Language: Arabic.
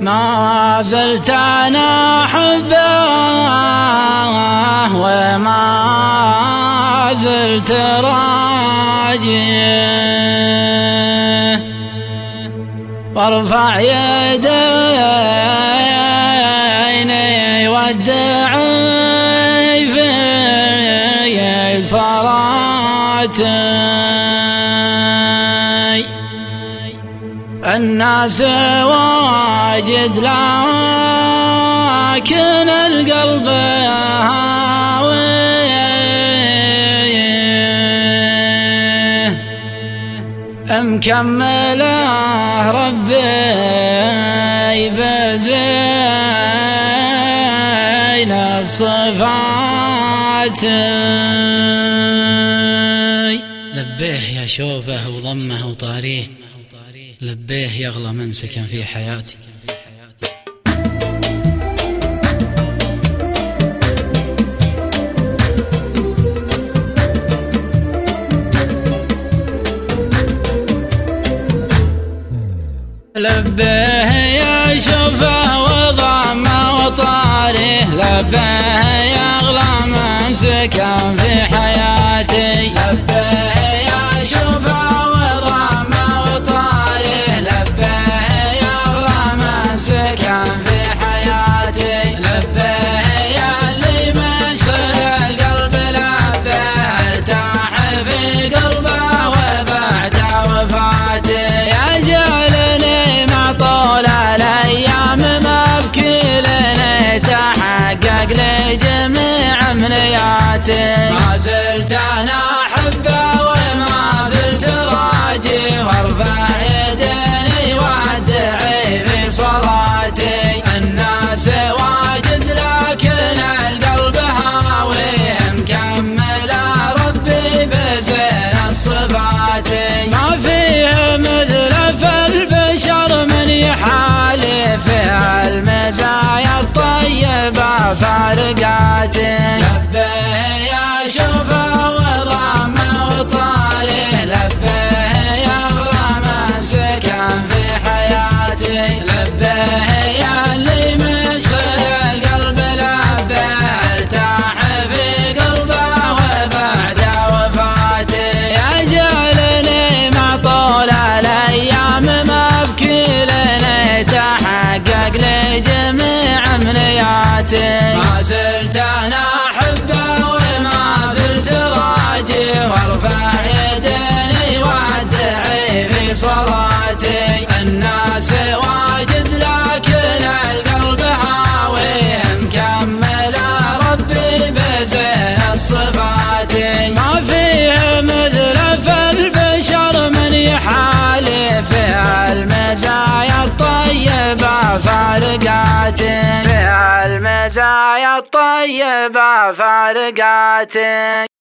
ما زلت أنا أحبه وما زلت راجيه. وارفع يديني ودعي في صلاتي الناس واجد لكن القلب هاوي مكمله ربي بزين الصفات. لبيه يا شوفه وضمه وطاريه. لبيه يغلى سكن في حياتي. لبيه يا شفا وضع ما وطاري لبيه يا غلام امسك فارقاتك بالمزايا الطيبة فارقاتك